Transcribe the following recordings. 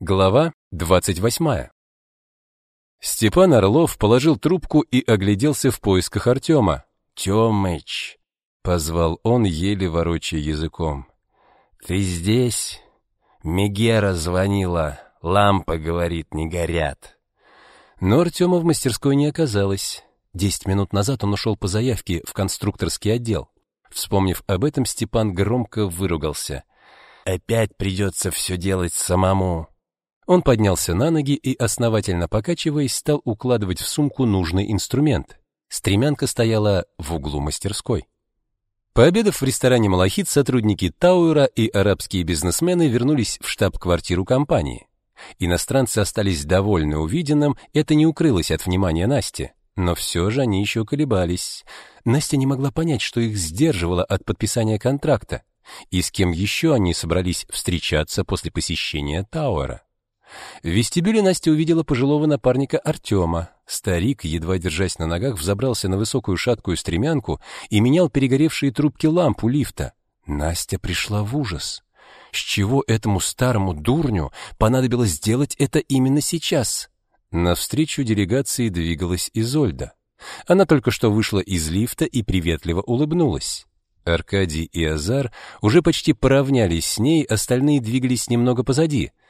Глава 28. Степан Орлов положил трубку и огляделся в поисках Артема. «Тёмыч!» — позвал он, еле ворочая языком. «Ты здесь?» Мегера звонила. Лампы, говорит, не горят. Но Артема в мастерской не оказалось. Десять минут назад он ушел по заявке в конструкторский отдел. Вспомнив об этом, Степан громко выругался. «Опять придется все делать самому». Он поднялся на ноги и, основательно покачиваясь, стал укладывать в сумку нужный инструмент. Стремянка стояла в углу мастерской. Пообедав в ресторане «Малахит», сотрудники Тауэра и арабские бизнесмены вернулись в штаб-квартиру компании. Иностранцы остались довольны увиденным, это не укрылось от внимания Насти. Но все же они еще колебались. Настя не могла понять, что их сдерживало от подписания контракта, и с кем еще они собрались встречаться после посещения Тауэра. В вестибюле Настя увидела пожилого напарника Артема. Старик, едва держась на ногах, взобрался на высокую шаткую стремянку и менял перегоревшие трубки ламп у лифта. Настя пришла в ужас. С чего этому старому дурню понадобилось сделать это именно сейчас? Навстречу делегации двигалась Изольда. Она только что вышла из лифта и приветливо улыбнулась. Аркадий и Азар уже почти поравнялись с ней, остальные двигались немного позади —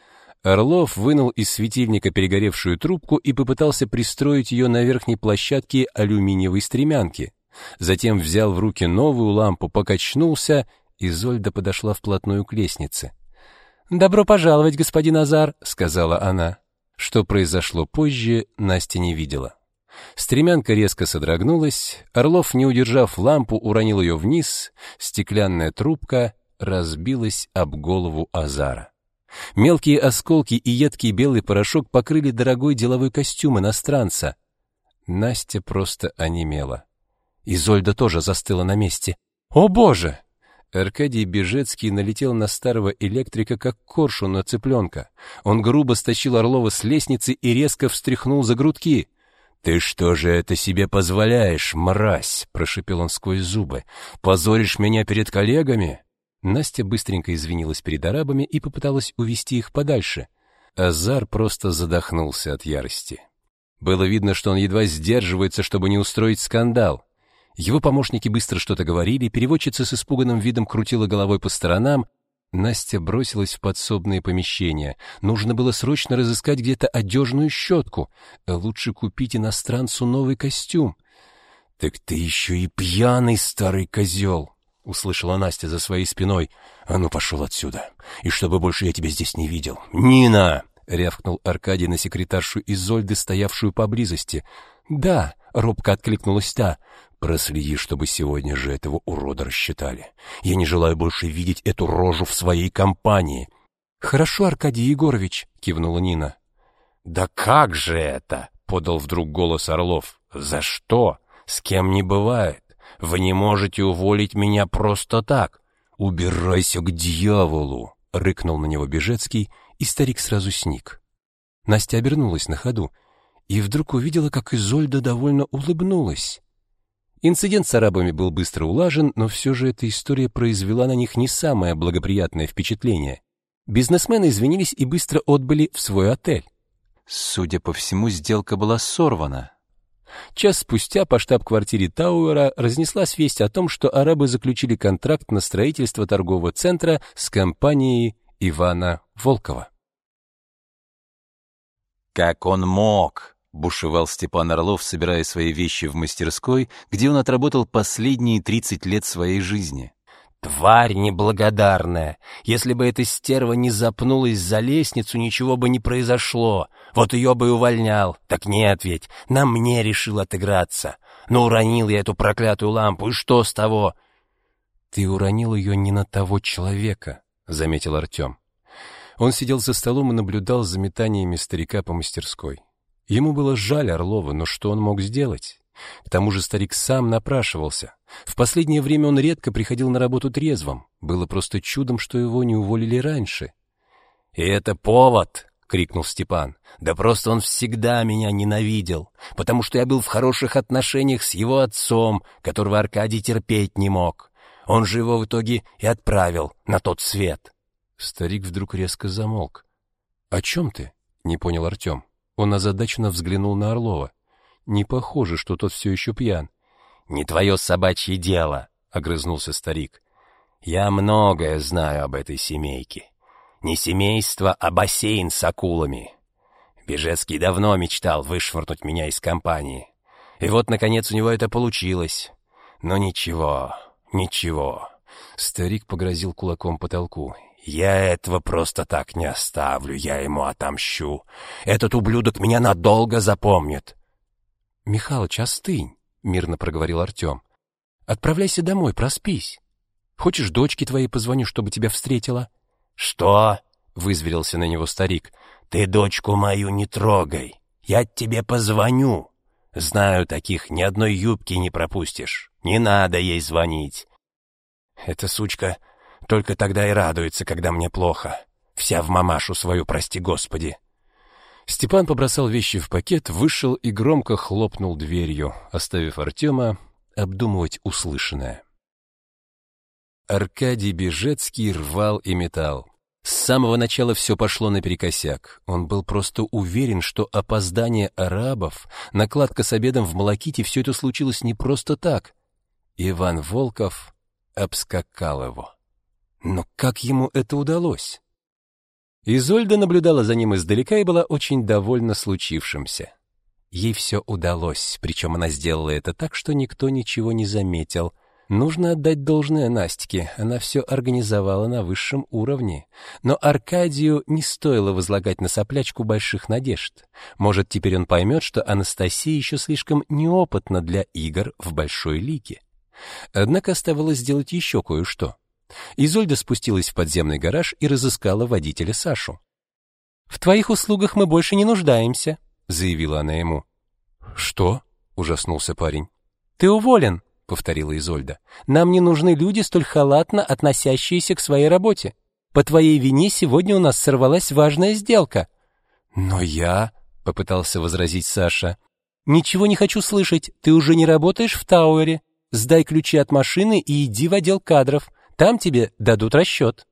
Орлов вынул из светильника перегоревшую трубку и попытался пристроить ее на верхней площадке алюминиевой стремянки. Затем взял в руки новую лампу, покачнулся, и Зольда подошла вплотную к лестнице. «Добро пожаловать, господин Азар», — сказала она. Что произошло позже, Настя не видела. Стремянка резко содрогнулась, Орлов, не удержав лампу, уронил ее вниз, стеклянная трубка разбилась об голову Азара. Мелкие осколки и едкий белый порошок покрыли дорогой деловой костюм иностранца. Настя просто онемела. Изольда тоже застыла на месте. «О, Боже!» Аркадий Бежецкий налетел на старого электрика, как коршун на цыпленка. Он грубо стащил Орлова с лестницы и резко встряхнул за грудки. «Ты что же это себе позволяешь, мразь?» — прошипел он сквозь зубы. «Позоришь меня перед коллегами?» Настя быстренько извинилась перед арабами и попыталась увести их подальше. Азар просто задохнулся от ярости. Было видно, что он едва сдерживается, чтобы не устроить скандал. Его помощники быстро что-то говорили, переводчица с испуганным видом крутила головой по сторонам. Настя бросилась в подсобные помещения. Нужно было срочно разыскать где-то одежную щетку. Лучше купить иностранцу новый костюм. «Так ты еще и пьяный старый козел!» — услышала Настя за своей спиной. «А ну, пошел отсюда! И чтобы больше я тебя здесь не видел!» «Нина!» — рявкнул Аркадий на секретаршу Изольды, стоявшую поблизости. «Да!» — робко откликнулась та. «Проследи, чтобы сегодня же этого урода рассчитали. Я не желаю больше видеть эту рожу в своей компании». «Хорошо, Аркадий Егорович!» — кивнула Нина. «Да как же это?» — подал вдруг голос Орлов. «За что? С кем не бывает. Вы не можете уволить меня просто так. Убирайся к дьяволу, рыкнул на него Бежецкий, и старик сразу сник. Настя обернулась на ходу и вдруг увидела, как Изольда довольно улыбнулась. Инцидент с арабами был быстро улажен, но все же эта история произвела на них не самое благоприятное впечатление. Бизнесмены извинились и быстро отбыли в свой отель. Судя по всему, сделка была сорвана, Час спустя по штаб-квартире Тауэра разнеслась весть о том, что арабы заключили контракт на строительство торгового центра с компанией Ивана Волкова. «Как он мог?» — бушевал Степан Орлов, собирая свои вещи в мастерской, где он отработал последние 30 лет своей жизни. Тварь неблагодарная! Если бы эта стерва не запнулась за лестницу, ничего бы не произошло. Вот ее бы и увольнял. Так нет ведь, на мне решил отыграться. Но ну, уронил я эту проклятую лампу, и что с того? Ты уронил ее не на того человека, — заметил Артем. Он сидел за столом и наблюдал за метаниями старика по мастерской. Ему было жаль Орлова, но что он мог сделать? К тому же старик сам напрашивался. В последнее время он редко приходил на работу трезвым. Было просто чудом, что его не уволили раньше. «И это повод!» — крикнул Степан. «Да просто он всегда меня ненавидел, потому что я был в хороших отношениях с его отцом, которого Аркадий терпеть не мог. Он же его в итоге и отправил на тот свет». Старик вдруг резко замолк. «О чем ты?» — не понял Артем. Он озадаченно взглянул на Орлова. Не похоже, что тот все еще пьян. «Не твое собачье дело», — огрызнулся старик. «Я многое знаю об этой семейке. Не семейство, а бассейн с акулами. Бежецкий давно мечтал вышвырнуть меня из компании. И вот, наконец, у него это получилось. Но ничего, ничего». Старик погрозил кулаком потолку. «Я этого просто так не оставлю, я ему отомщу. Этот ублюдок меня надолго запомнит». «Михалыч, остынь», — мирно проговорил Артем. «Отправляйся домой, проспись. Хочешь, дочке твоей позвоню, чтобы тебя встретила?» «Что?» — вызверился на него старик. «Ты дочку мою не трогай. Я тебе позвоню. Знаю, таких ни одной юбки не пропустишь. Не надо ей звонить. Эта сучка только тогда и радуется, когда мне плохо. Вся в мамашу свою, прости господи. Степан побросал вещи в пакет, вышел и громко хлопнул дверью, оставив Артема обдумывать услышанное. Аркадий Бежецкий рвал и метал. С самого начала все пошло наперекосяк. Он был просто уверен, что опоздание арабов, накладка с обедом в Малаките, все это случилось не просто так. Иван Волков обскакал его. Но как ему это удалось? Изольда наблюдала за ним издалека и была очень довольна случившимся. Ей все удалось, причем она сделала это так, что никто ничего не заметил. Нужно отдать должное Настике, она все организовала на высшем уровне. Но Аркадию не стоило возлагать на соплячку больших надежд. Может, теперь он поймет, что Анастасия еще слишком неопытна для игр в большой лиге. Однако оставалось сделать еще кое-что. Изольда спустилась в подземный гараж и разыскала водителя Сашу. «В твоих услугах мы больше не нуждаемся», — заявила она ему. «Что?» — ужаснулся парень. «Ты уволен», — повторила Изольда. «Нам не нужны люди, столь халатно относящиеся к своей работе. По твоей вине сегодня у нас сорвалась важная сделка». «Но я...» — попытался возразить Саша. «Ничего не хочу слышать. Ты уже не работаешь в Тауэре. Сдай ключи от машины и иди в отдел кадров. Там тебе дадут расчет».